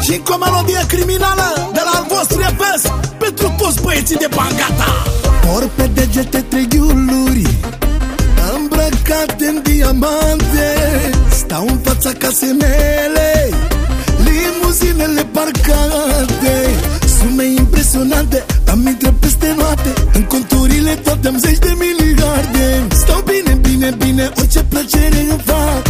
Și cu o melodie criminală De la al vostru EPS Pentru toți băieții de bangata. Por pe degete triunghiuri Îmbrăcate în diamante Stau în fața casei mele Limuzinele parcate. Sume impresionante Am intrat peste noapte În conturile toate am zeci de miliarde. Stau bine, bine, bine Orice plăcere îmi fac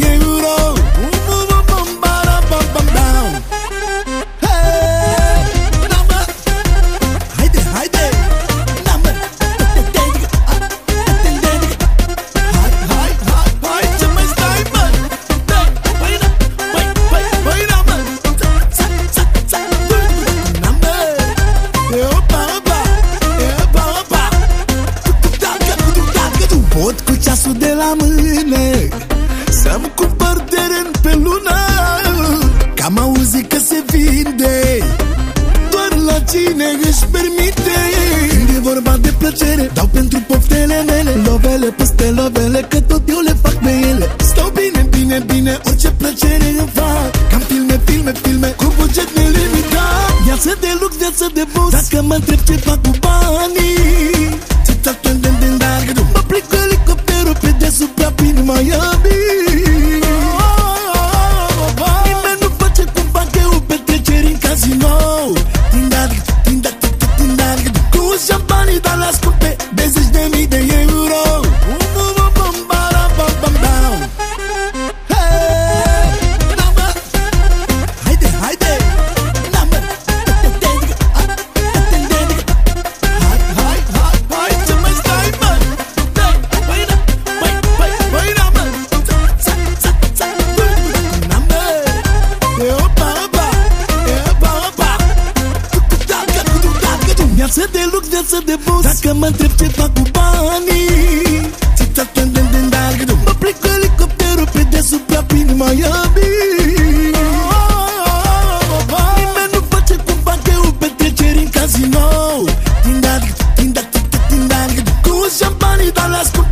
lună Că am auzit că se vinde. Doar la cine își permite? Când e vorba de plăcere Dau pentru poftele mele. Lovele peste lovele Că tot eu le fac pe ele. Stau bine, bine, bine Orice plăcere îmi fac. Cam filme, filme, filme Cu buget nelimitat. Viață de lux, viață de boss Dacă mă întreb ce fac cu banii Mă dar le ascult pe de zeci de mii de euro. Viață de lux, viață de bus. Dacă mă întreb ce fac cu banii Ți-ți Mă plec cu elicopterul pe deasupra prin Miami Nimeni nu face cum fac eu petreceri în casino Tindag, tindag, tindag Cu șampanii, dar le ascult